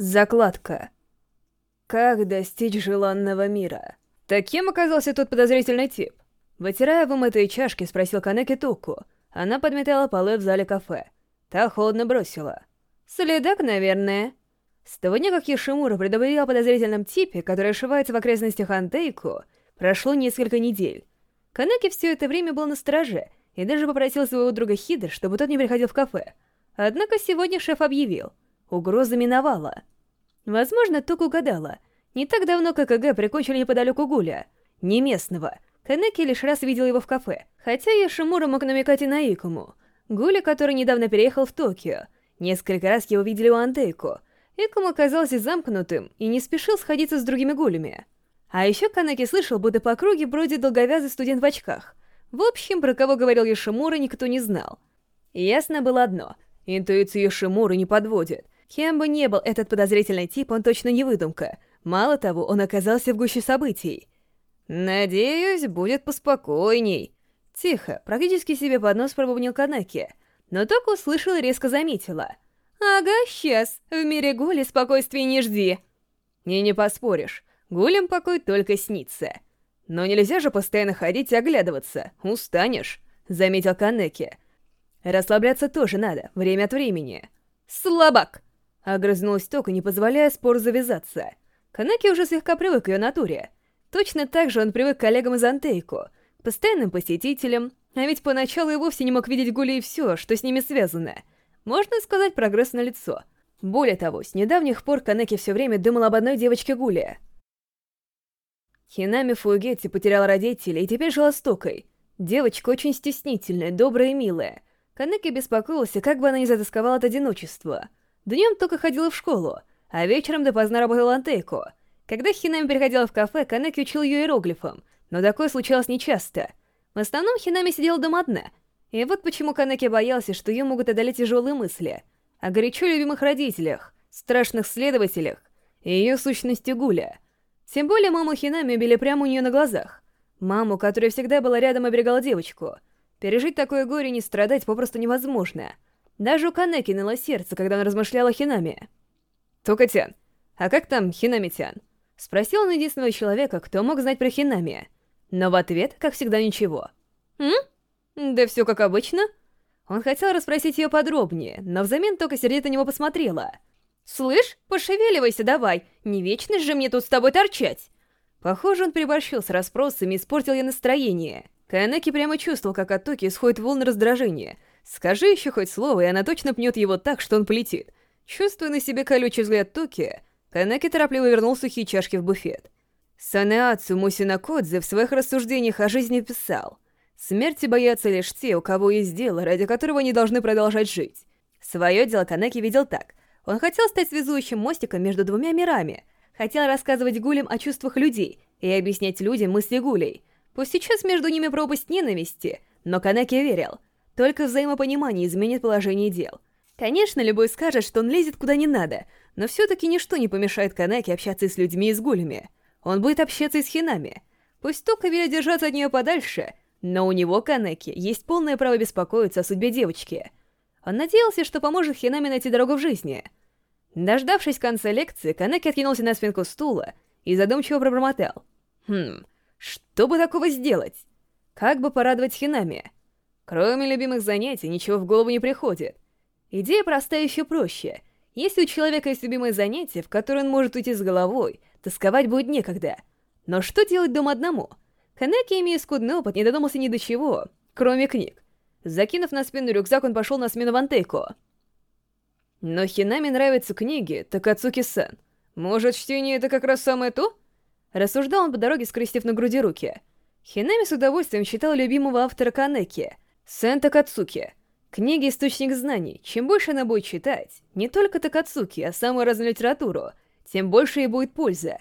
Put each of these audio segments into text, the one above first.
Закладка. Как достичь желанного мира? Таким оказался тот подозрительный тип. Вытирая вымытые чашки, спросил Канеки Туку. Она подметала полы в зале кафе. Та холодно бросила. «Следак, наверное». С того дня, как Йошимура предупредил о подозрительном типе, который ошивается в окрестностях Антейку, прошло несколько недель. Канеки все это время был на страже и даже попросил своего друга Хида, чтобы тот не приходил в кафе. Однако сегодня шеф объявил, угроза миновала. Возможно, Тук угадала. Не так давно ККГ прикончили неподалеку Гуля, не местного. Канеки лишь раз видел его в кафе, хотя Йошимура мог намекать и на Икому. Гуля, который недавно переехал в Токио. Несколько раз его видели у Антейку. Икому оказался замкнутым и не спешил сходиться с другими гулями. А еще Канеки слышал, будто по округе бродит долговязый студент в очках. В общем, про кого говорил Йошимура, никто не знал. Ясно было одно — интуицию Йошимуры не подводит. Кем бы ни был этот подозрительный тип, он точно не выдумка. Мало того, он оказался в гуще событий. «Надеюсь, будет поспокойней». Тихо, практически себе под нос пробубнил Канеки, но только услышала и резко заметила. «Ага, сейчас, в мире Гули спокойствия не жди». И не поспоришь, Гулям покой только снится. Но нельзя же постоянно ходить и оглядываться, устанешь, заметил Канеки. Расслабляться тоже надо, время от времени. Слабак! Огрызнулась Тока, не позволяя спору завязаться. Канеки уже слегка привык к ее натуре. Точно так же он привык к коллегам из Антейку, к постоянным посетителям, а ведь поначалу и вовсе не мог видеть Гули и все, что с ними связано. Можно сказать, прогресс на лицо. Более того, с недавних пор Канеки все время думал об одной девочке Гули. Хинами Фуэгетти потеряла родителей и теперь жила с Токой. Девочка очень стеснительная, добрая и милая. Канеки беспокоился, как бы она не затасковала от одиночества. Днем только ходила в школу, а вечером допоздна работала Антейко. Когда Хинами приходила в кафе, Канеки учил ее иероглифам, но такое случалось нечасто. В основном Хинами сидела дома одна, и вот почему Канеки боялся, что ее могут одолеть тяжелые мысли о горячо любимых родителях, страшных следователях и ее сущности Гуля — тем более маму Хинами убили прямо у нее на глазах. Маму, которая всегда была рядом оберегала девочку. Пережить такое горе и не страдать попросту невозможно. Даже у Канеки ныло сердце, когда он размышлял о Хинами. «Токотян, а как там Хинами-тян?» Спросил он единственного человека, кто мог знать про Хинами. Но в ответ, как всегда, ничего. «М? Да все как обычно». Он хотел расспросить ее подробнее, но взамен только сердито на него посмотрела — «Слышь, пошевеливайся давай, не вечно же мне тут с тобой торчать!» Похоже, он переборщил с расспросами и испортил ей настроение. Канаки прямо чувствовал, как от Токи исходит волны раздражения. Скажи еще хоть слово, и она точно пнет его так, что он полетит. Чувствуя на себе колючий взгляд Токи, Канаки торопливо вернул сухие чашки в буфет. Санеацу Мусинакодзе в своих рассуждениях о жизни писал «Смерти боятся лишь те, у кого есть дело, ради которого они должны продолжать жить». Свое дело Канаки видел так. Он хотел стать связующим мостиком между двумя мирами, хотел рассказывать гулям о чувствах людей и объяснять людям мысли гулей. Пусть сейчас между ними пропасть ненависти, но Канеки верил, только взаимопонимание изменит положение дел. Конечно, любой скажет, что он лезет куда не надо, но все-таки ничто не помешает Канеки общаться с людьми и с гулями. Он будет общаться и с хинами. Пусть Тока велит держаться от нее подальше, но у него, Канеки, есть полное право беспокоиться о судьбе девочки. Он надеялся, что поможет Хинами найти дорогу в жизни — Дождавшись конца лекции, Канеки откинулся на спинку стула и задумчиво пробормотал. «Хм, что бы такого сделать? Как бы порадовать Хинами? Кроме любимых занятий, ничего в голову не приходит. Идея простая еще проще. Если у человека есть любимое занятие, в которое он может уйти с головой, тосковать будет некогда. Но что делать дома одному? Канеки, имея скудный опыт, не додумался ни до чего, кроме книг. Закинув на спину рюкзак, он пошел на смену Вантейко. Но Хинами нравятся книги Такацуки-сан. Может, чтение — это как раз самое то? Рассуждал он по дороге, скрестив на груди руки. Хинами с удовольствием читал любимого автора Канеки, Сэн Такацуки. Книги — источник знаний. Чем больше она будет читать, не только Такацуки, а самую разную литературу, тем больше ей будет польза.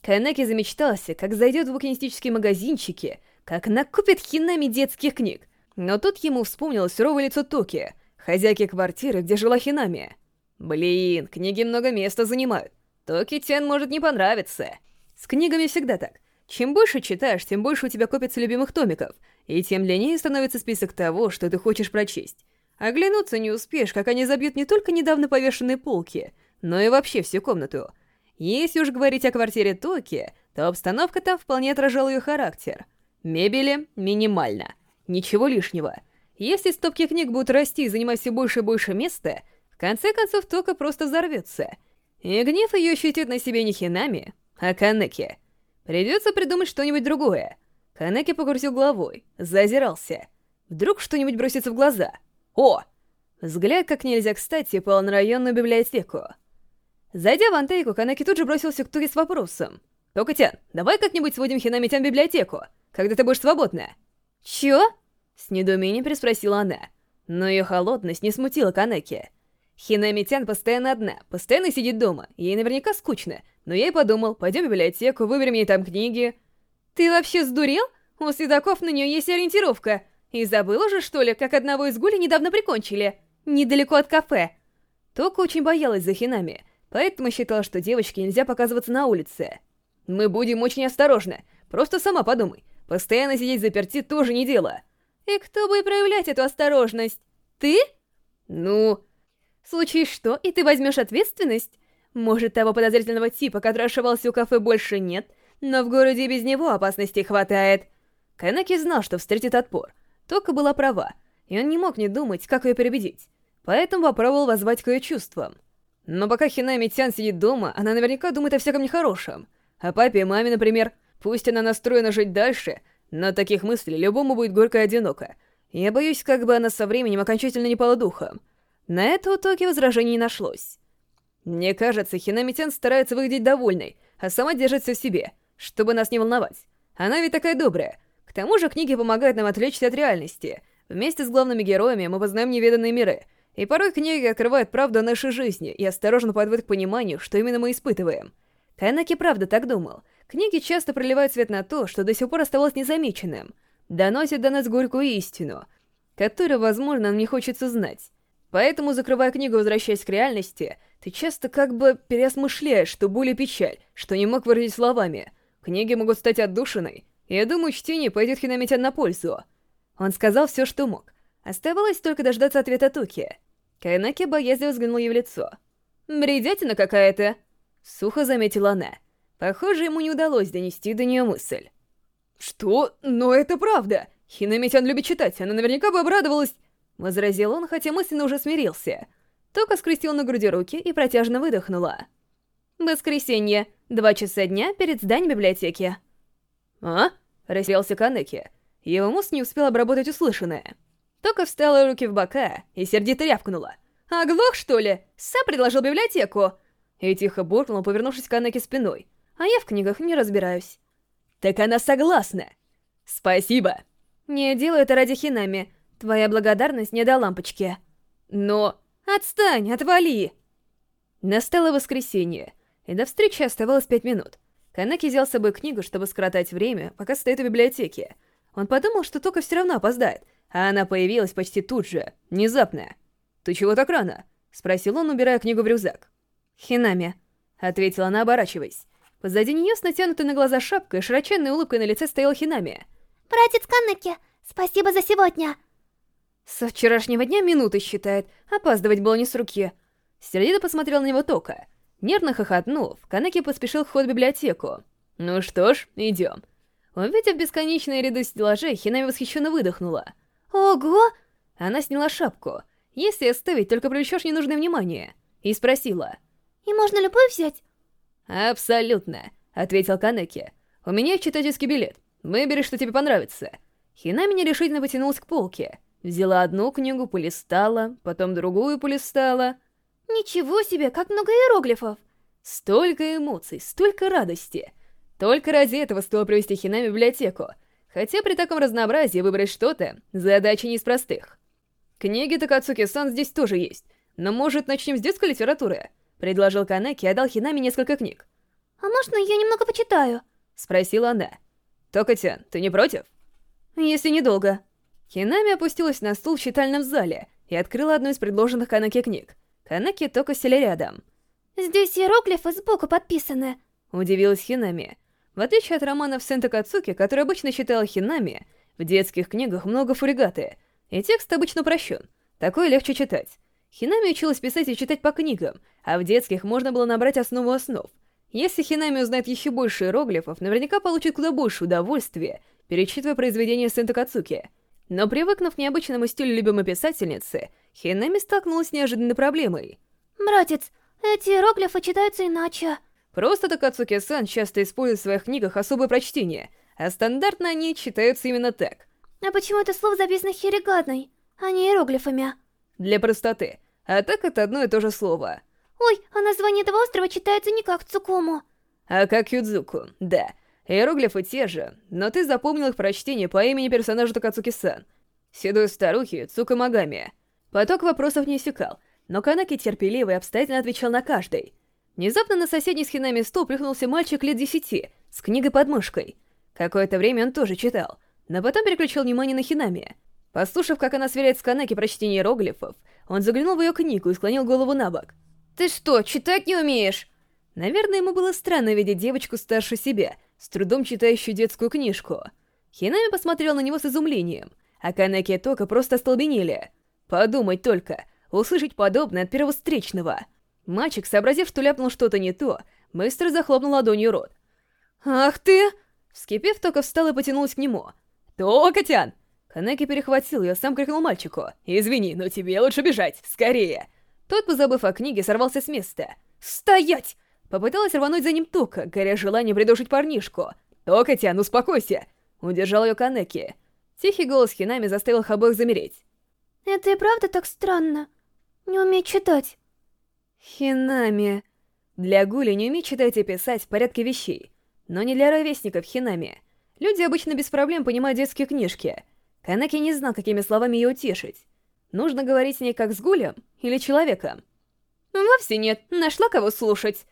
Канеки замечтался, как зайдет в букинистические магазинчики, как накупит Хинами детских книг. Но тут ему вспомнилось суровое лицо Токи — хозяйки квартиры, где жила Хинами. Блин, книги много места занимают. Токи Тен может не понравиться. С книгами всегда так. Чем больше читаешь, тем больше у тебя копится любимых томиков, и тем длиннее становится список того, что ты хочешь прочесть. Оглянуться не успеешь, как они забьют не только недавно повешенные полки, но и вообще всю комнату. Если уж говорить о квартире Токи, то обстановка там вполне отражала ее характер. Мебели минимально, ничего лишнего. Если стопки книг будут расти и занимать все больше и больше места, в конце концов Тока просто взорвется. И гнев ее ощутит на себе не Хинами, а Канеки. Придется придумать что-нибудь другое. Канеки покрутил головой, зазирался. Вдруг что-нибудь бросится в глаза. О! Взгляд как нельзя кстати пал на районную библиотеку. Зайдя в антейку, Канеки тут же бросился к Тури с вопросом. «Токотян, давай как-нибудь сводим Хинамитян в библиотеку, когда ты будешь свободна?» «Чё?» С недоумением переспросила она. Но ее холодность не смутила Канеки. Хинамитян постоянно одна, постоянно сидит дома, ей наверняка скучно, но я и подумал, пойдем в библиотеку, выберем ей там книги. «Ты вообще сдурел? У следаков на нее есть ориентировка. И забыл уже, что ли, как одного из гулей недавно прикончили? Недалеко от кафе». Тока очень боялась за Хинами, поэтому считала, что девочке нельзя показываться на улице. Мы будем очень осторожны. Просто сама подумай. Постоянно сидеть заперти тоже не дело. И кто и проявлять эту осторожность? Ты? Ну... В случае что, и ты возьмешь ответственность? Может, того подозрительного типа, который ошивался у кафе, больше нет, но в городе без него опасностей хватает. Канаки знал, что встретит отпор. Тока была права, и он не мог не думать, как ее перебедить. Поэтому попробовал воззвать к ее чувствам. Но пока Хинами Тян сидит дома, она наверняка думает о всяком нехорошем. О папе и маме, например. Пусть она настроена жить дальше, но таких мыслей любому будет горько и одиноко. Я боюсь, как бы она со временем окончательно не пала духом. На это у Токи возражений не нашлось. Мне кажется, Хинамитян старается выглядеть довольной, а сама держится в себе, чтобы нас не волновать. Она ведь такая добрая. К тому же книги помогают нам отвлечься от реальности. Вместе с главными героями мы познаем неведанные миры. И порой книги открывают правду о нашей жизни и осторожно подводят к пониманию, что именно мы испытываем. Кайнаки правда так думал. Книги часто проливают свет на то, что до сих пор оставалось незамеченным. Доносят до нас горькую истину, которую, возможно, нам не хочется знать. Поэтому, закрывая книгу, возвращаясь к реальности, ты часто как бы переосмышляешь, что боль и печаль, что не мог выразить словами. Книги могут стать отдушиной, я думаю, чтение пойдет Хинамитян на пользу. Он сказал все, что мог. Оставалось только дождаться ответа Туки. Кайнаки боязливо взглянул ей в лицо. «Бредятина какая-то!» Сухо заметила она. Похоже, ему не удалось донести до нее мысль. «Что? Но это правда! Хинамитян любит читать, она наверняка бы обрадовалась...» Возразил он, хотя мысленно уже смирился. Тока скрестил на груди руки и протяжно выдохнула. «Воскресенье. Два часа дня перед зданием библиотеки». «А?» — растерялся Канеки. Его мозг не успел обработать услышанное. Тока встала руки в бока и сердито рявкнула. «Оглох, что ли? Сам предложил библиотеку!» И тихо буркнул, повернувшись к Анеке спиной. «А я в книгах не разбираюсь». «Так она согласна!» «Спасибо!» «Не делаю это ради Хинами. Твоя благодарность не до лампочки». «Но...» «Отстань, отвали!» Настало воскресенье, и до встречи оставалось пять минут. Канаки взял с собой книгу, чтобы скоротать время, пока стоит в библиотеке. Он подумал, что только все равно опоздает, а она появилась почти тут же, внезапно. «Ты чего так рано?» — спросил он, убирая книгу в рюкзак. «Хинами», — ответила она, оборачиваясь. Позади нее с натянутой на глаза шапкой и широченной улыбкой на лице стояла Хинами. «Братец Канеки, спасибо за сегодня!» Со вчерашнего дня минуты считает, опаздывать было не с руки. Сердито посмотрел на него Тока. Нервно хохотнув, Канеки поспешил в ход в библиотеку. «Ну что ж, идем». Увидев бесконечные ряды стеллажей, Хинами восхищенно выдохнула. «Ого!» Она сняла шапку. «Если оставить, только привлечешь ненужное внимание». И спросила. «И можно любой взять?» «Абсолютно», — ответил Канеки. «У меня читательский билет. Выбери, что тебе понравится». Хинами нерешительно потянулась к полке. Взяла одну книгу, полистала, потом другую полистала. Ничего себе, как много иероглифов! Столько эмоций, столько радости. Только ради этого стоило привести Хинами библиотеку. Хотя при таком разнообразии выбрать что-то — задача не из простых. Книги Такацуки-сан здесь тоже есть. Но может начнем с детской литературы? Предложил Канеки и отдал Хинами несколько книг. «А можно я немного почитаю?» Спросила она. Токотян, ты не против? Если недолго. Хинами опустилась на стул в читальном зале и открыла одну из предложенных Канаки книг. Канаки только сели рядом. «Здесь иероглифы сбоку подписаны», — удивилась Хинами. В отличие от романов Сента Кацуки, который обычно читала Хинами, в детских книгах много фуригаты, и текст обычно прощен, такое легче читать. Хинами училась писать и читать по книгам, а в детских можно было набрать основу основ. Если Хинами узнает еще больше иероглифов, наверняка получит куда больше удовольствия, перечитывая произведения Сэнто Кацуки. Но привыкнув к необычному стилю любимой писательницы, Хинами столкнулась с неожиданной проблемой. «Братец, эти иероглифы читаются иначе». Просто Такацуки-сан часто использует в своих книгах особое прочтение, а стандартно они читаются именно так. А почему это слово записано хириганой, а не иероглифами? Для простоты. А так это одно и то же слово. Ой, а название этого острова читается не как Цукому. А как Юдзуку, да. Иероглифы те же, но ты запомнил их прочтение по имени персонажа Такацуки-сан. Седой старухи Цука Магами. Поток вопросов не иссякал, но Канаки терпеливо и обстоятельно отвечал на каждый. Внезапно на соседний с Хинами стол плюхнулся мальчик лет десяти, с книгой под мышкой. Какое-то время он тоже читал, но потом переключил внимание на Хинами. Послушав, как она сверяет с Канаки прочтение иероглифов, он заглянул в ее книгу и склонил голову на бок. «Ты что, читать не умеешь?» Наверное, ему было странно видеть девочку старше себя, с трудом читающую детскую книжку. Хинами посмотрел на него с изумлением, а Канаки и Тока просто остолбенели. Подумать только, услышать подобное от первого встречного. Мальчик, сообразив, что ляпнул что-то не то, быстро захлопнул ладонью рот. «Ах ты!» Вскипев, Тока встал и потянулась к нему. «Тока-тян!» Канеки перехватил ее, сам крикнул мальчику. «Извини, но тебе лучше бежать, скорее!» Тот, позабыв о книге, сорвался с места. «Стоять!» Попыталась рвануть за ним Тока, горя желанием придушить парнишку. «Тока-тян, успокойся!» Удержал ее Канеки. Тихий голос Хинами заставил их обоих замереть. Это и правда так странно. Не уметь читать. Хинами. Для Гули не уметь читать и писать в порядке вещей. Но не для ровесников Хинами. Люди обычно без проблем понимают детские книжки. Канаки не знал, какими словами ее утешить. Нужно говорить с ней как с Гулем или человеком. Вовсе нет, нашла кого слушать.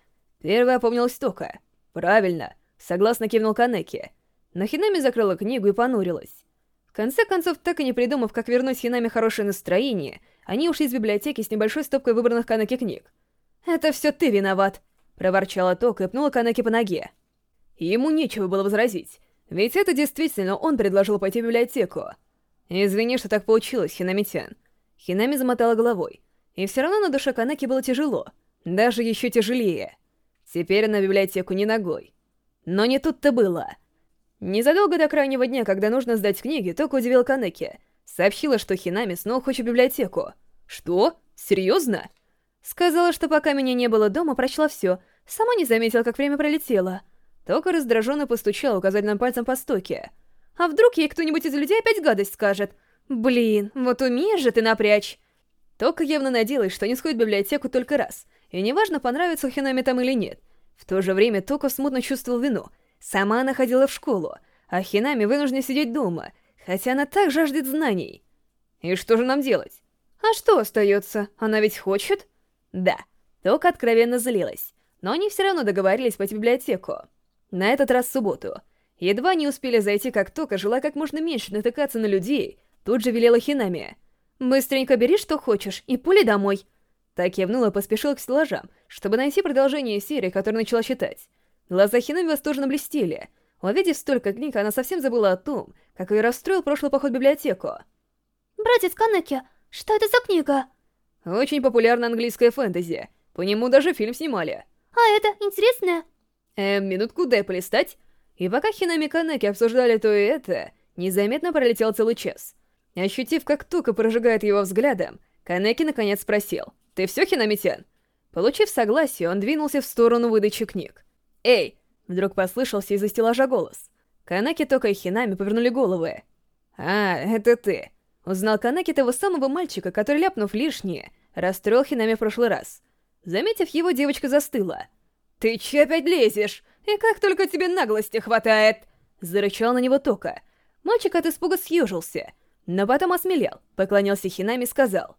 Первая опомнилась Тока. Правильно, согласно кивнул Канеки. Но Хинами закрыла книгу и понурилась. В конце концов, так и не придумав, как вернуть Хинами хорошее настроение, они ушли из библиотеки с небольшой стопкой выбранных Канеки книг. «Это все ты виноват!» — проворчала Тока и пнула Канеки по ноге. Ему нечего было возразить, ведь это действительно он предложил пойти в библиотеку. «Извини, что так получилось, Хинамитян». Хинами замотала головой. И все равно на душе Канеки было тяжело. Даже еще тяжелее. Теперь в библиотеку не ногой. Но не тут-то было. Незадолго до крайнего дня, когда нужно сдать книги, только удивил Канеки. Сообщила, что Хинами снова хочет библиотеку. «Что? Серьезно?» Сказала, что пока меня не было дома, прочла все. Сама не заметила, как время пролетело. Только раздраженно постучала указательным пальцем по стойке. А вдруг ей кто-нибудь из людей опять гадость скажет? Блин, вот умеешь же ты напрячь. Тока явно надеялась, что не сходит в библиотеку только раз. И неважно, понравится Хинами там или нет. В то же время Тока смутно чувствовал вину — Сама она ходила в школу, а Хинами вынуждена сидеть дома, хотя она так жаждет знаний. И что же нам делать? А что остается? Она ведь хочет? Да, Тока откровенно злилась, но они все равно договорились пойти в библиотеку. На этот раз в субботу. Едва не успели зайти, как Тока, желая как можно меньше натыкаться на людей, тут же велела Хинами. «Быстренько бери, что хочешь, и пули домой». Так кивнула и поспешила к стеллажам, чтобы найти продолжение серии, которую начала читать. Глаза Хинами восторженно блестели. Увидев столько книг, она совсем забыла о том, как ее расстроил прошлый поход в библиотеку. «Братец Канеки, что это за книга?» Очень популярная английская фэнтези. По нему даже фильм снимали. «А это интересное?» Эм, минутку дай полистать. И пока Хинами Канеки обсуждали то и это, незаметно пролетел целый час. Ощутив, как Тука прожигает его взглядом, Канеки наконец спросил. «Ты все, Хинамитян?» Получив согласие, он двинулся в сторону выдачи книг. «Эй!» — вдруг послышался из-за стеллажа голос. Канаки Тока и Хинами повернули головы. «А, это ты!» Узнал Канаки того самого мальчика, который, ляпнув лишнее, расстроил Хинами в прошлый раз. Заметив его, девочка застыла. «Ты че опять лезешь? И как только тебе наглости хватает!» Зарычал на него Тока. Мальчик от испуга съежился, но потом осмелел, поклонился Хинами и сказал.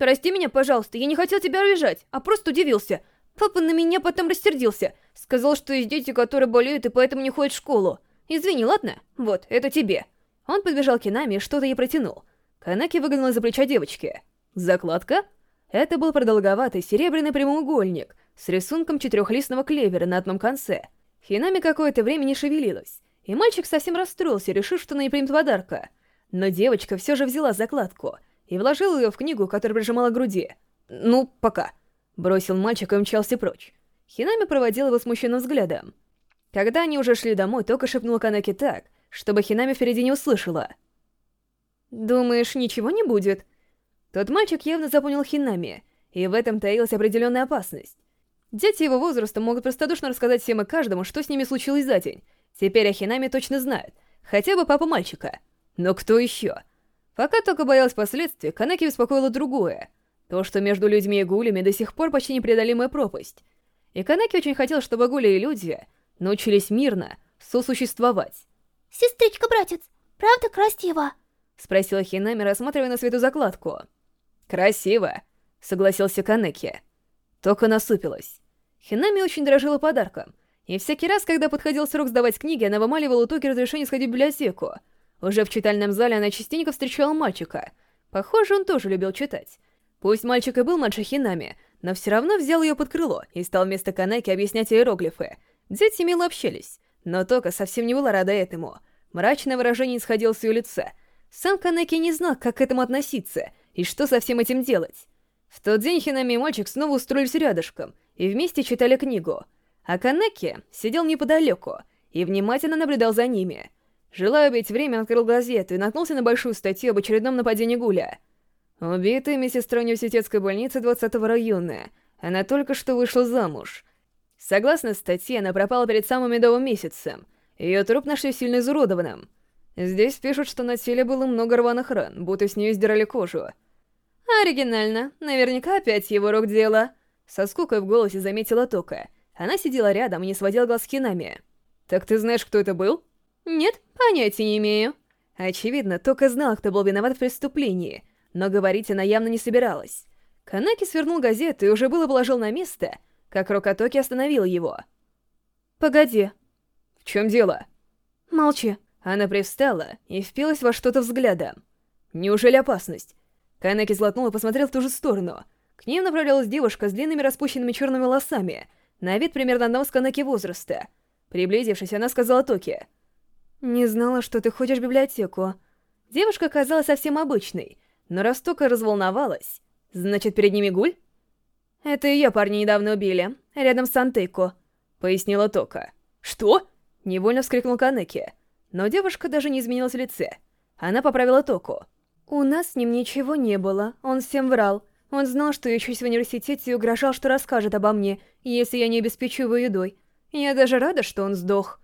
«Прости меня, пожалуйста, я не хотел тебя обижать, а просто удивился. Папа на меня потом рассердился. Сказал, что есть дети, которые болеют и поэтому не ходят в школу. Извини, ладно? Вот, это тебе. Он подбежал к Кинами и что-то ей протянул. Канаки выглянула за плеча девочки. Закладка? Это был продолговатый серебряный прямоугольник с рисунком четырехлистного клевера на одном конце. Хинами какое-то время не шевелилась, и мальчик совсем расстроился, решив, что она не примет подарка. Но девочка все же взяла закладку и вложила ее в книгу, которая прижимала к груди. ну, пока», — бросил мальчик и мчался прочь. Хинами проводил его смущенным взглядом. Когда они уже шли домой, Тока шепнула Канеки так, чтобы Хинами впереди не услышала. «Думаешь, ничего не будет?» Тот мальчик явно запомнил Хинами, и в этом таилась определенная опасность. Дети его возраста могут простодушно рассказать всем и каждому, что с ними случилось за день. Теперь о Хинами точно знают, хотя бы папа мальчика. Но кто еще? Пока только боялась последствий, Канеки беспокоило другое. То, что между людьми и гулями до сих пор почти непреодолимая пропасть. И Канеки очень хотел, чтобы гули и люди научились мирно сосуществовать. «Сестричка-братец, правда красиво?» — спросила Хинами, рассматривая на свету закладку. «Красиво», — согласился Канеки. Тока насупилась. Хинами очень дорожила подарком, и всякий раз, когда подходил срок сдавать книги, она вымаливала у Токи разрешение сходить в библиотеку. Уже в читальном зале она частенько встречала мальчика. Похоже, он тоже любил читать. Пусть мальчик и был младше Хинами, но все равно взял ее под крыло и стал вместо Канеки объяснять иероглифы. Дети мило общались, но Тока совсем не была рада этому. Мрачное выражение исходило с ее лица. Сам Канеки не знал, как к этому относиться и что со всем этим делать. В тот день Хинами и мальчик снова устроились рядышком и вместе читали книгу. А Канеки сидел неподалеку и внимательно наблюдал за ними. Желая убить время, открыл газету и наткнулся на большую статью об очередном нападении Гуля. Убитая медсестра университетской больницы 20 района. Она только что вышла замуж. Согласно статье, она пропала перед самым медовым месяцем. Ее труп нашли сильно изуродованным. Здесь пишут, что на теле было много рваных ран, будто с нее сдирали кожу. Оригинально. Наверняка опять его рук дело. Со скукой в голосе заметила Тока. Она сидела рядом и не сводила глаз с Хинами. «Так ты знаешь, кто это был?» «Нет, понятия не имею». Очевидно, Тока знала, кто был виноват в преступлении, но говорить она явно не собиралась. Канаки свернул газету и уже было положил на место, как рука Токи остановила его. «Погоди». «В чем дело?» «Молчи». Она привстала и впилась во что-то взглядом. «Неужели опасность?» Канеки злотнул и посмотрел в ту же сторону. К ним направлялась девушка с длинными распущенными черными волосами, на вид примерно одного с Канеки возраста. Приблизившись, она сказала Токи. «Не знала, что ты ходишь в библиотеку». Девушка казалась совсем обычной, но раз Тока разволновалась, значит, перед ними гуль? «Это ее парни недавно убили, рядом с Сантейко», — пояснила Тока. «Что?» — невольно вскрикнул Канеки. Но девушка даже не изменилась в лице. Она поправила Току. «У нас с ним ничего не было, он всем врал. Он знал, что я учусь в университете и угрожал, что расскажет обо мне, если я не обеспечу его едой. Я даже рада, что он сдох».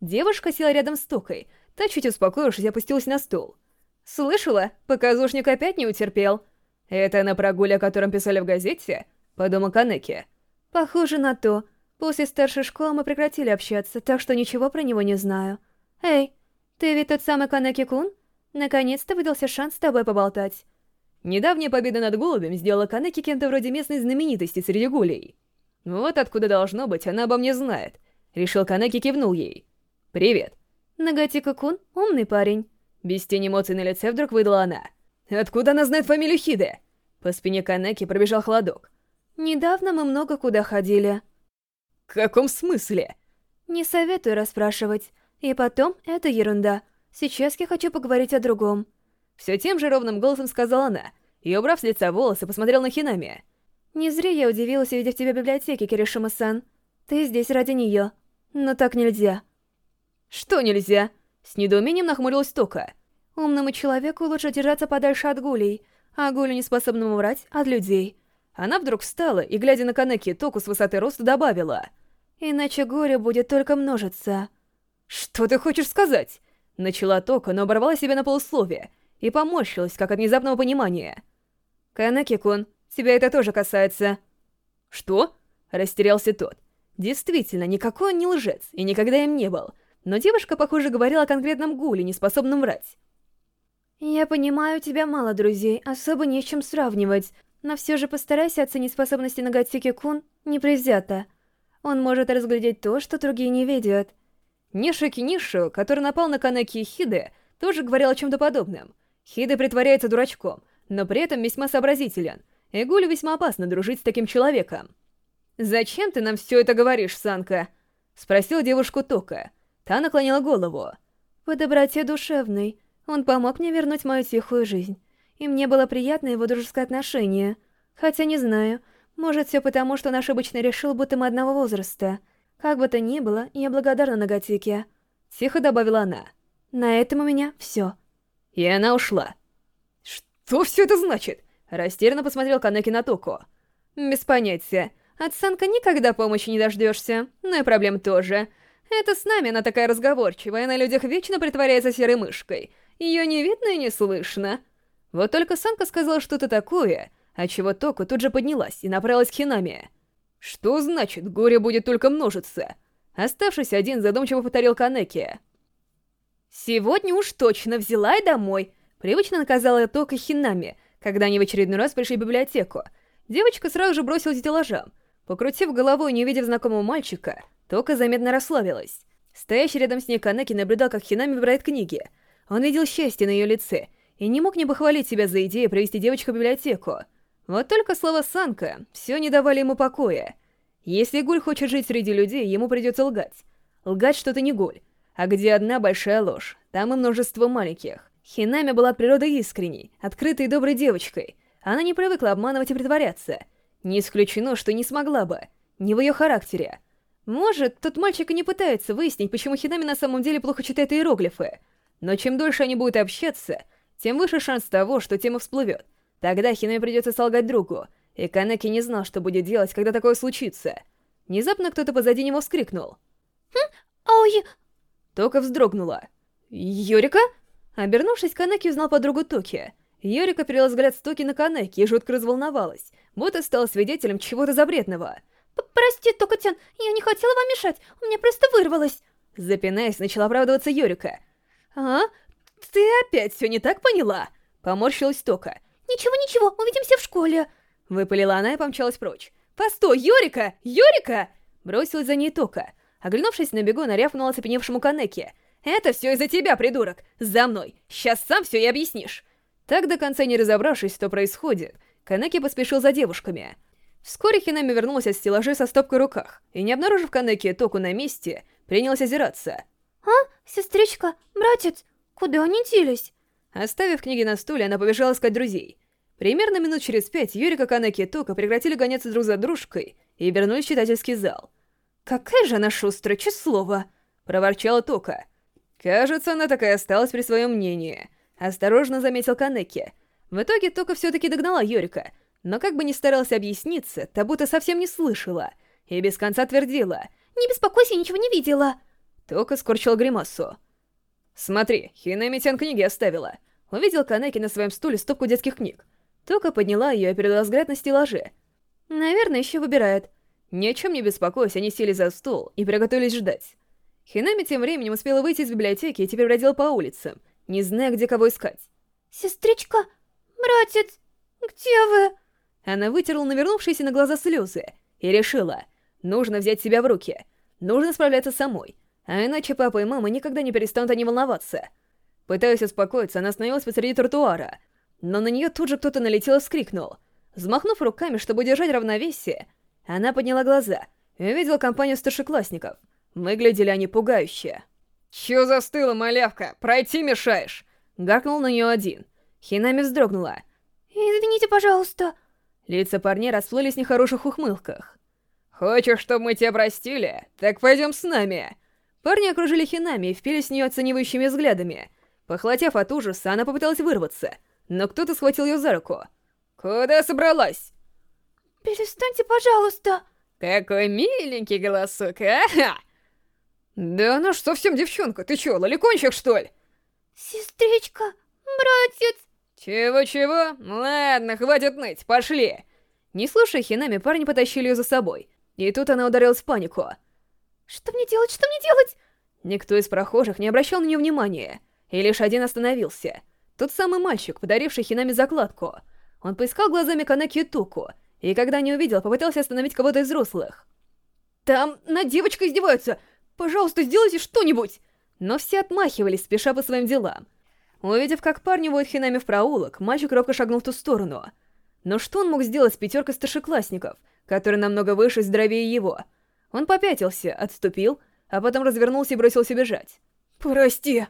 Девушка села рядом с Токой, та, чуть успокоившись, опустилась на стул. «Слышала? Показушник опять не утерпел». «Это на прогуле, о котором писали в газете?» — подумал Канеки. «Похоже на то. После старшей школы мы прекратили общаться, так что ничего про него не знаю». «Эй, ты ведь тот самый Канеки-кун? Наконец-то выдался шанс с тобой поболтать». Недавняя победа над голубем сделала Канеки кем-то вроде местной знаменитости среди гулей. Вот откуда должно быть, она обо мне знает. Решил Канеки кивнул ей. «Привет». Нагатика-кун — умный парень. Без тени эмоций на лице вдруг выдала она. «Откуда она знает фамилию Хиде?» По спине Канеки пробежал холодок. «Недавно мы много куда ходили». «В каком смысле?» «Не советую расспрашивать. И потом, это ерунда. Сейчас я хочу поговорить о другом. Все тем же ровным голосом сказала она, и, убрав с лица волосы, посмотрел на Хинами. «Не зря я удивилась, увидев тебя в библиотеке, Киришима-сан. Ты здесь ради нее. Но так нельзя». «Что нельзя?» С недоумением нахмурилась Тока. «Умному человеку лучше держаться подальше от гулей, а гулю неспособному врать от людей». Она вдруг встала и, глядя на Канеки, Току с высоты роста добавила. «Иначе горе будет только множиться». «Что ты хочешь сказать?» Начала Тока, но оборвала себя на полусловие и поморщилась, как от внезапного понимания. «Канаки-кун, тебя это тоже касается». «Что?» — растерялся тот. Действительно, никакой он не лжец и никогда им не был, но девушка, похоже, говорила о конкретном гуле, не способном врать. «Я понимаю, у тебя мало друзей, особо не с чем сравнивать, но все же постарайся оценить способности Нагатики-кун непредвзято. Он может разглядеть то, что другие не видят». Нишики Нишу, который напал на Канеки и Хиде, тоже говорил о чем-то подобном. Хиде притворяется дурачком, но при этом весьма сообразителен, и Гулю весьма опасно дружить с таким человеком. «Зачем ты нам все это говоришь, Санка?» — спросил девушку Тока. Та наклонила голову. «По доброте душевной. Он помог мне вернуть мою тихую жизнь. И мне было приятно его дружеское отношение. Хотя не знаю, может все потому, что он ошибочно решил, будто мы одного возраста. Как бы то ни было, я благодарна Нагатике. Тихо добавила она. На этом у меня все. И она ушла. Что все это значит? Растерянно посмотрел Канеки на Токо. Без понятия. От Санка никогда помощи не дождешься, но и проблем тоже. Это с нами она такая разговорчивая, на людях вечно притворяется серой мышкой. Ее не видно и не слышно. Вот только Санка сказала что-то такое, отчего Току тут же поднялась и направилась к Хинами. Что значит, горе будет только множиться? Оставшись один, задумчиво повторил Канеки. «Сегодня уж точно взяла и домой», — привычно наказала Тока Хинами, когда они в очередной раз пришли в библиотеку. Девочка сразу же бросилась к стеллажам. Покрутив головой не увидев знакомого мальчика, Тока заметно расслабилась. Стоящий рядом с ней Канеки наблюдал, как Хинами выбирает книги. Он видел счастье на ее лице и не мог не похвалить себя за идею провести девочку в библиотеку. Вот только слова Санка все не давали ему покоя. Если Гуль хочет жить среди людей, ему придется лгать. Лгать что-то не Гуль, а где одна большая ложь, там и множество маленьких. Хинами была от природы искренней, открытой и доброй девочкой. Она не привыкла обманывать и притворяться. Не исключено, что не смогла бы. Не в ее характере. Может, тот мальчик и не пытается выяснить, почему Хинами на самом деле плохо читает иероглифы. Но чем дольше они будут общаться, тем выше шанс того, что тема всплывет. Тогда Хинами придется солгать другу, и Канеки не знал, что будет делать, когда такое случится. Внезапно кто-то позади него вскрикнул. «Хм, ой...» Тока вздрогнула. «Йорика?» Обернувшись, Канеки узнал подругу Токи. Йорика перевела взгляд с Токи на Канеки и жутко разволновалась, будто стала свидетелем чего-то запретного — «Прости, Токотян, я не хотела вам мешать, у меня просто вырвалось!» Запинаясь, начала оправдываться Йорика. «А? Ты опять все не так поняла?» Поморщилась Тока. «Ничего-ничего, увидимся в школе!» Выпалила она и помчалась прочь. «Постой, Йорика! Йорика!» Бросилась за ней Тока. Оглянувшись на бегу, нарявкнула цепеневшему Канеке. «Это все из-за тебя, придурок! За мной! Сейчас сам все и объяснишь!» Так до конца не разобравшись, что происходит, Канеки поспешил за девушками. Вскоре Хинами вернулась от стеллажей со стопкой в руках, и, не обнаружив Канеки и Току на месте, принялась озираться. «А? Сестричка? Братец? Куда они делись?» Оставив книги на стуле, она побежала искать друзей. Примерно минут через пять Юрика, Канеки и Тока прекратили гоняться друг за дружкой и вернулись в читательский зал. «Какая же она шустрая, слово!» — проворчала Тока. «Кажется, она так и осталась при своем мнении», — осторожно заметил Канеки. В итоге Тока все-таки догнала Юрика, но как бы ни старался объясниться, та будто совсем не слышала и без конца твердила «Не беспокойся, ничего не видела!» Тока скорчил гримасу. «Смотри, Хинами Тян книги оставила!» Увидел Канеки на своем стуле стопку детских книг. Тока подняла ее и передала взгляд на стеллаже. «Наверное, еще выбирает». Ни о чем не беспокоясь, они сели за стол и приготовились ждать. Хинами тем временем успела выйти из библиотеки и теперь бродила по улицам, не зная, где кого искать. «Сестричка, братец, где вы?» Она вытерла навернувшиеся на глаза слезы и решила, нужно взять себя в руки, нужно справляться самой, а иначе папа и мама никогда не перестанут о ней волноваться. Пытаясь успокоиться, она остановилась посреди тротуара, но на нее тут же кто-то налетел и вскрикнул. Взмахнув руками, чтобы удержать равновесие, она подняла глаза и увидела компанию старшеклассников. Выглядели они пугающе. «Чё застыла, малявка? Пройти мешаешь!» Гаркнул на нее один. Хинами вздрогнула. «Извините, пожалуйста!» Лица парней расплылись в нехороших ухмылках. «Хочешь, чтобы мы тебя простили? Так пойдем с нами!» Парни окружили Хинами и впились в нее оценивающими взглядами. Похолотев от ужаса, она попыталась вырваться, но кто-то схватил ее за руку. «Куда собралась?» «Перестаньте, пожалуйста!» «Какой миленький голосок, ага!» «Да она ж совсем девчонка, ты чё, лоликончик, что ли?» «Сестричка, братец!» «Чего-чего? Ладно, хватит ныть, пошли!» Не слушая Хинами, парни потащили ее за собой. И тут она ударилась в панику. «Что мне делать? Что мне делать?» Никто из прохожих не обращал на нее внимания, и лишь один остановился. Тот самый мальчик, подаривший Хинами закладку. Он поискал глазами Канаки Туку, и когда не увидел, попытался остановить кого-то из взрослых. «Там над девочкой издеваются! Пожалуйста, сделайте что-нибудь!» Но все отмахивались, спеша по своим делам. Увидев, как парни водят Хинами в проулок, мальчик робко шагнул в ту сторону. Но что он мог сделать с пятеркой старшеклассников, которые намного выше и здоровее его? Он попятился, отступил, а потом развернулся и бросился бежать. «Прости!»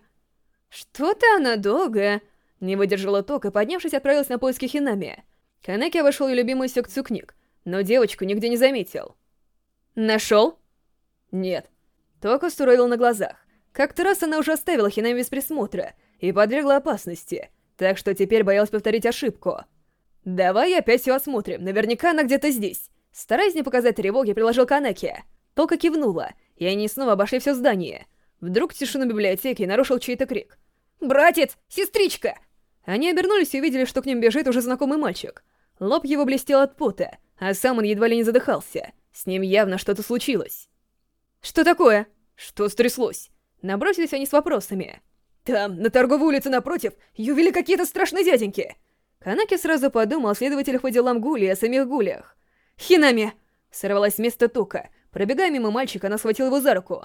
«Что-то она долгая!» Не выдержала Ток и, поднявшись, отправилась на поиски Хинами. Канеки обошел ее любимую секцию книг, но девочку нигде не заметил. «Нашел?» «Нет». Тока суровил на глазах. Как-то раз она уже оставила Хинами без присмотра и подвергла опасности, так что теперь боялась повторить ошибку. «Давай опять все осмотрим, наверняка она где-то здесь». Стараясь не показать тревоги, приложил Канеки. Тока кивнула, и они снова обошли все здание. Вдруг тишину библиотеки нарушил чей-то крик. «Братец! Сестричка!» Они обернулись и увидели, что к ним бежит уже знакомый мальчик. Лоб его блестел от пота, а сам он едва ли не задыхался. С ним явно что-то случилось. «Что такое?» «Что стряслось?» Набросились они с вопросами. «Там, на торговой улице напротив, ее вели какие-то страшные дяденьки!» Канаки сразу подумал о следователях по делам Гули и о самих Гулях. «Хинами!» Сорвалась с места Тука. Пробегая мимо мальчика, она схватила его за руку.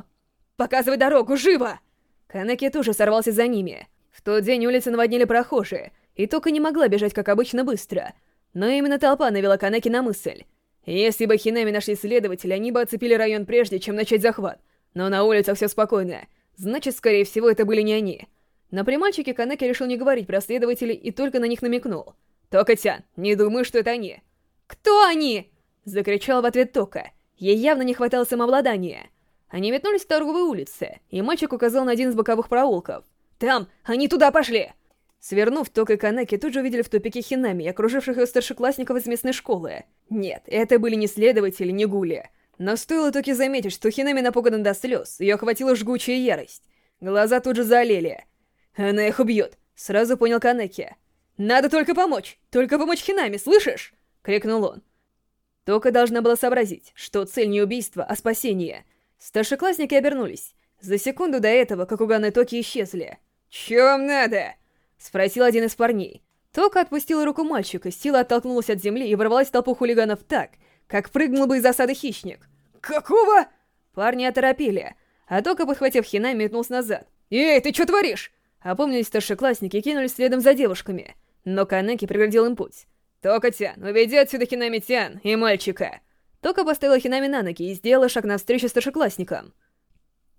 «Показывай дорогу, живо!» Канаки тоже сорвался за ними. В тот день улицы наводнили прохожие, и Тука не могла бежать, как обычно, быстро. Но именно толпа навела Канаки на мысль. Если бы Хинами нашли следователя, они бы оцепили район прежде, чем начать захват. Но на улицах все спокойно. Значит, скорее всего, это были не они. На примальчике Канеки решил не говорить про следователей и только на них намекнул. «Тока-тян, не думаю, что это они». «Кто они?» Закричал в ответ Тока. Ей явно не хватало самообладания. Они метнулись к торговой улице, и мальчик указал на один из боковых проулков. «Там! Они туда пошли!» Свернув, Тока и Канеки тут же увидели в тупике Хинами, окруживших ее старшеклассников из местной школы. Нет, это были не следователи, не гули. Но стоило Токи заметить, что Хинами напугана до слез, ее охватила жгучая ярость. Глаза тут же залили. «Она их убьет», — сразу понял Канеки. «Надо только помочь! Только помочь Хинами, слышишь?» — крикнул он. Тока должна была сообразить, что цель не убийство, а спасение. Старшеклассники обернулись. За секунду до этого, как Уган и Токи исчезли. «Чё вам надо?» — спросил один из парней. Тока отпустила руку мальчика, сила оттолкнулась от земли и ворвалась в толпу хулиганов так, как прыгнул бы из засады хищник. «Какого?» Парни оторопели, а Тока, подхватив Хина, метнулся назад. «Эй, ты что творишь?» Опомнились старшеклассники и кинулись следом за девушками. Но Канеки преградил им путь. «Тока-тян, уведи отсюда Хинами-тян и мальчика!» Тока поставила Хинами на ноги и сделала шаг навстречу старшеклассникам.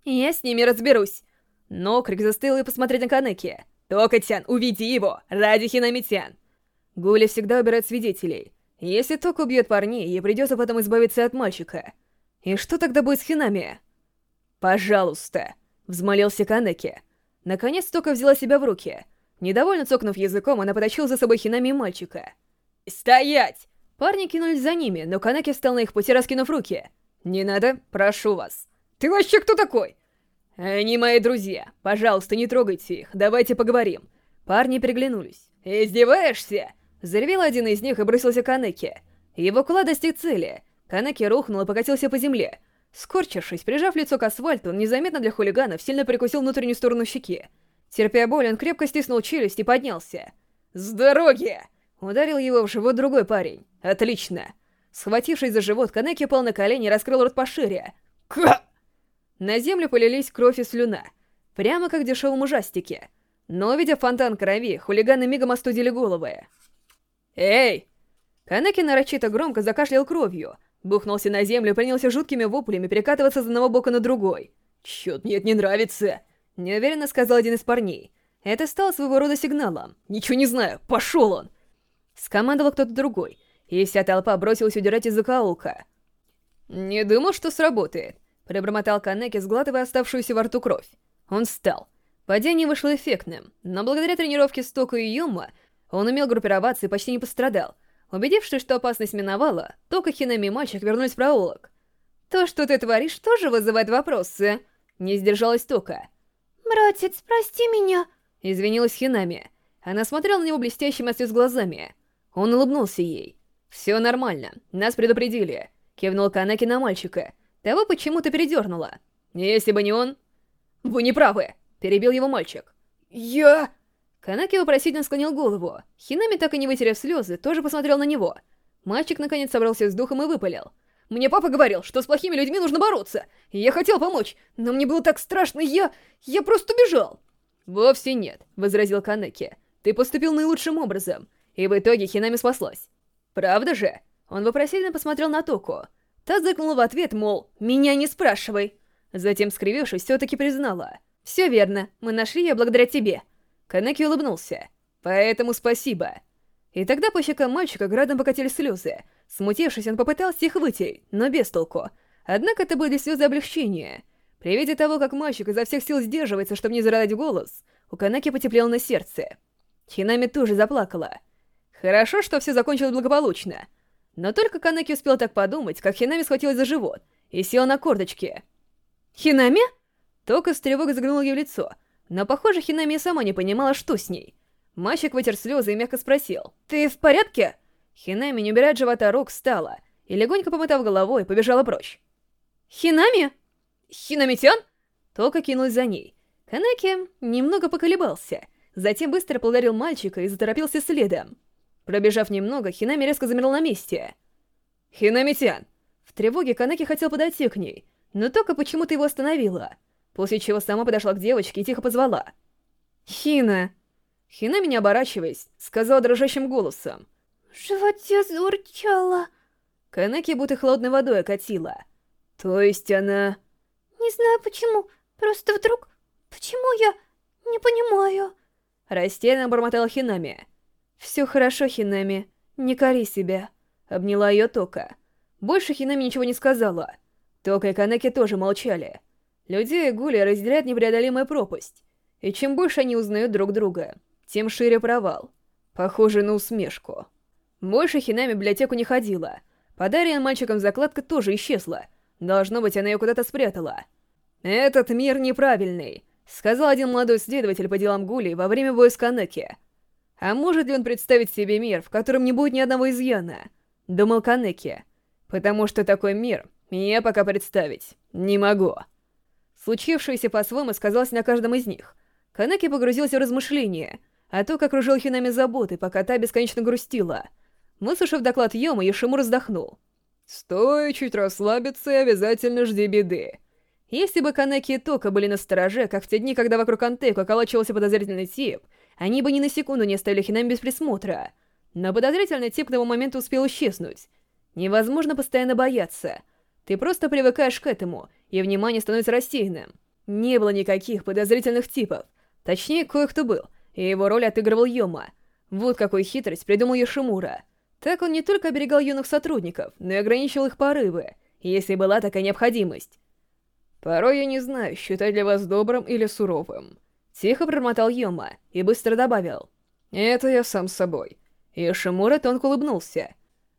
«Я с ними разберусь!» Но крик застыл и посмотреть на Канеки. «Тока-тян, уведи его! Ради Хинами-тян!» Гули всегда убирает свидетелей. Если Тока убьет парней, ей придется потом избавиться от мальчика. И что тогда будет с Хинами? «Пожалуйста!» — взмолился Канеки. Наконец Тока взяла себя в руки. Недовольно цокнув языком, она потащила за собой Хинами и мальчика. «Стоять!» Парни кинулись за ними, но Канеки встал на их пути, раскинув руки. «Не надо, прошу вас». «Ты вообще кто такой?» «Они мои друзья. Пожалуйста, не трогайте их. Давайте поговорим». Парни переглянулись. «Издеваешься?» Заревел один из них и бросился к Канеке. Его кула достиг цели. Канеки рухнул и покатился по земле. Скорчившись, прижав лицо к асфальту, он незаметно для хулиганов сильно прикусил внутреннюю сторону щеки. Терпя боль, он крепко стиснул челюсть и поднялся. «С дороги!» Ударил его в живот другой парень. «Отлично!» Схватившись за живот, Канеки пал на колени и раскрыл рот пошире. «Ка!» На землю полились кровь и слюна. Прямо как в дешевом ужастике. Но, видя фонтан крови, хулиганы мигом остудили головы. «Эй!» Канеки нарочито громко закашлял кровью, бухнулся на землю и принялся жуткими воплями перекатываться с одного бока на другой. «Чёрт, нет, не нравится!» Неуверенно сказал один из парней. Это стало своего рода сигналом. «Ничего не знаю, пошел он!» Скомандовал кто-то другой, и вся толпа бросилась удирать из закоулка. «Не думал, что сработает», Пробормотал Канеки, сглатывая оставшуюся во рту кровь. Он встал. Падение вышло эффектным, но благодаря тренировке Стока и Юма он умел группироваться и почти не пострадал. Убедившись, что опасность миновала, Тока, Хинами и мальчик вернулись в проулок. «То, что ты творишь, тоже вызывает вопросы», — не сдержалась Тока. «Братец, прости меня», — извинилась Хинами. Она смотрела на него блестящими от слез глазами. Он улыбнулся ей. «Все нормально, нас предупредили», — кивнул Канаки на мальчика. Того почему-то передернуло. Если бы не он... Вы не правы, перебил его мальчик. Я... Канаки вопросительно склонил голову. Хинами, так и не вытерев слезы, тоже посмотрел на него. Мальчик наконец собрался с духом и выпалил. «Мне папа говорил, что с плохими людьми нужно бороться. Я хотел помочь, но мне было так страшно, я... я просто убежал!» «Вовсе нет», — возразил Канеки. «Ты поступил наилучшим образом, и в итоге Хинами спаслась. Правда же?» Он вопросительно посмотрел на Току. Та зыкнула в ответ, мол, «Меня не спрашивай!» Затем, скривившись, все-таки признала. «Все верно, мы нашли ее благодаря тебе». Канеки улыбнулся. «Поэтому спасибо». И тогда по щекам мальчика градом покатили слезы. Смутившись, он попытался их вытереть, но без толку. Однако это были слезы облегчения. При виде того, как мальчик изо всех сил сдерживается, чтобы не зарадать голос, у Канаки потеплело на сердце. Хинами тоже заплакала. Хорошо, что все закончилось благополучно. Но только Канаки успел так подумать, как Хинами схватилась за живот и села на корточки. «Хинами?» Тока с тревогой заглянула ей в лицо, но, похоже, Хинами сама не понимала, что с ней. Мальчик вытер слезы и мягко спросил. «Ты в порядке?» Хинами, не убирая от живота рук, встала и, легонько помотав головой, побежала прочь. «Хинами? Хинамитян?» Тока кинулась за ней. Канеки немного поколебался, затем быстро подарил мальчика и заторопился следом. Пробежав немного, Хинами резко замерла на месте. «Хинамитян!» В тревоге Канеки хотел подойти к ней, но Тока почему-то его остановила, после чего сама подошла к девочке и тихо позвала. «Хина!» Хина, меня оборачиваясь, сказала дрожащим голосом. В животе заурчало. Канеки будто холодной водой окатила. То есть она... Не знаю почему, просто вдруг... Почему я... не понимаю. Растерянно бормотала Хинами. «Все хорошо, Хинами, не кори себя», — обняла ее Тока. Больше Хинами ничего не сказала. Тока и Канеки тоже молчали. Людей и Гули разделяет непреодолимая пропасть. И чем больше они узнают друг друга, тем шире провал. Похоже на усмешку. Больше Хинами в библиотеку не ходила. Подаренная мальчиком закладка тоже исчезла. Должно быть, она ее куда-то спрятала. «Этот мир неправильный», — сказал один молодой следователь по делам Гули во время боя с Канеки. «А может ли он представить себе мир, в котором не будет ни одного изъяна?» — думал Канеки. «Потому что такой мир я пока представить не могу». Случившееся по-своему сказалось на каждом из них. Канеки погрузился в размышления — а то, как кружил Хинами заботы, пока та бесконечно грустила. Выслушав доклад Йома, Йошиму раздохнул. «Стой, чуть расслабиться и обязательно жди беды». Если бы Канеки и Тока были на стороже, как в те дни, когда вокруг Антеку околачивался подозрительный тип, они бы ни на секунду не оставили Хинами без присмотра. Но подозрительный тип к тому моменту успел исчезнуть. Невозможно постоянно бояться. Ты просто привыкаешь к этому, и внимание становится рассеянным. Не было никаких подозрительных типов. Точнее, кое-кто был — и его роль отыгрывал Йома. Вот какую хитрость придумал Йошимура. Так он не только оберегал юных сотрудников, но и ограничивал их порывы, если была такая необходимость. «Порой я не знаю, считать ли вас добрым или суровым». Тихо промотал Йома и быстро добавил. «Это я сам с собой». Йошимура тонко улыбнулся.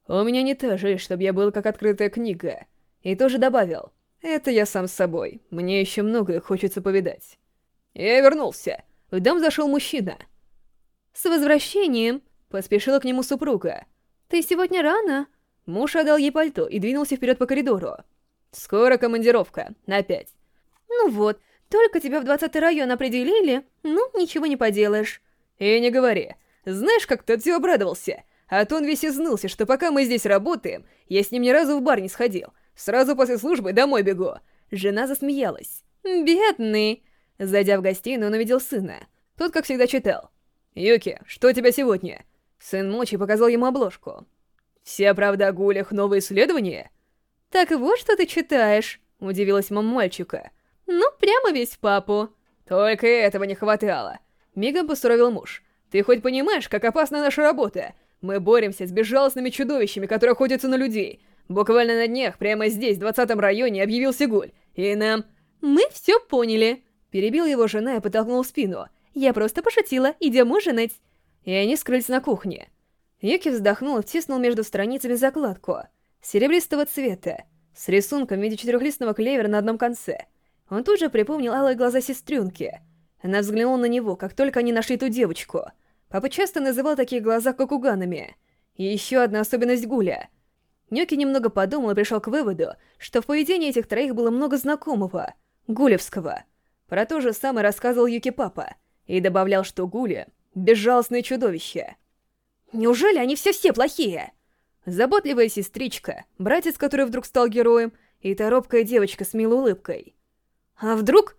«У меня не та жизнь, чтобы я был как открытая книга». И тоже добавил. «Это я сам с собой. Мне еще многое хочется повидать». Я вернулся. В дом зашел мужчина. «С возвращением!» — поспешила к нему супруга. «Ты сегодня рано?» Муж отдал ей пальто и двинулся вперед по коридору. «Скоро командировка. На пять». «Ну вот, только тебя в двадцатый район определили, ну, ничего не поделаешь». «И не говори. Знаешь, как тот все обрадовался? А то он весь изнылся, что пока мы здесь работаем, я с ним ни разу в бар не сходил. Сразу после службы домой бегу». Жена засмеялась. «Бедный!» Зайдя в гостиную, он увидел сына. Тот, как всегда, читал. «Юки, что у тебя сегодня?» Сын Мочи показал ему обложку. «Вся правда о гулях, новые исследования?» «Так вот, что ты читаешь», — удивилась мама мальчика. «Ну, прямо весь в папу». «Только этого не хватало», — мигом постуровил муж. «Ты хоть понимаешь, как опасна наша работа? Мы боремся с безжалостными чудовищами, которые охотятся на людей. Буквально на днях, прямо здесь, в двадцатом районе, объявился гуль. И нам...» «Мы все поняли», Перебил его жена и подтолкнул спину. «Я просто пошутила, идем ужинать!» И они скрылись на кухне. Юки вздохнул и втиснул между страницами закладку. Серебристого цвета, с рисунком в виде четырехлистного клевера на одном конце. Он тут же припомнил алые глаза сестренки. Она взглянула на него, как только они нашли ту девочку. Папа часто называл такие глаза кокуганами. И еще одна особенность Гуля. Нёки немного подумал и пришел к выводу, что в поведении этих троих было много знакомого, гулевского. Про то же самое рассказывал Юки Папа и добавлял, что Гули — безжалостное чудовище. Неужели они все-все плохие? Заботливая сестричка, братец, который вдруг стал героем, и та робкая девочка с милой улыбкой. А вдруг...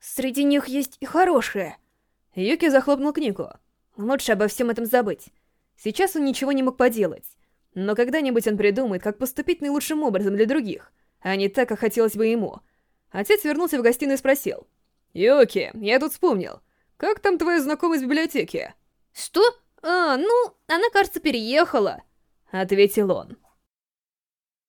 Среди них есть и хорошие. Юки захлопнул книгу. Лучше обо всем этом забыть. Сейчас он ничего не мог поделать. Но когда-нибудь он придумает, как поступить наилучшим образом для других, а не так, как хотелось бы ему — Отец вернулся в гостиную и спросил. «Юки, я тут вспомнил. Как там твоя знакомая из библиотеки?» «Что? «А, ну, она, кажется, переехала», — ответил он.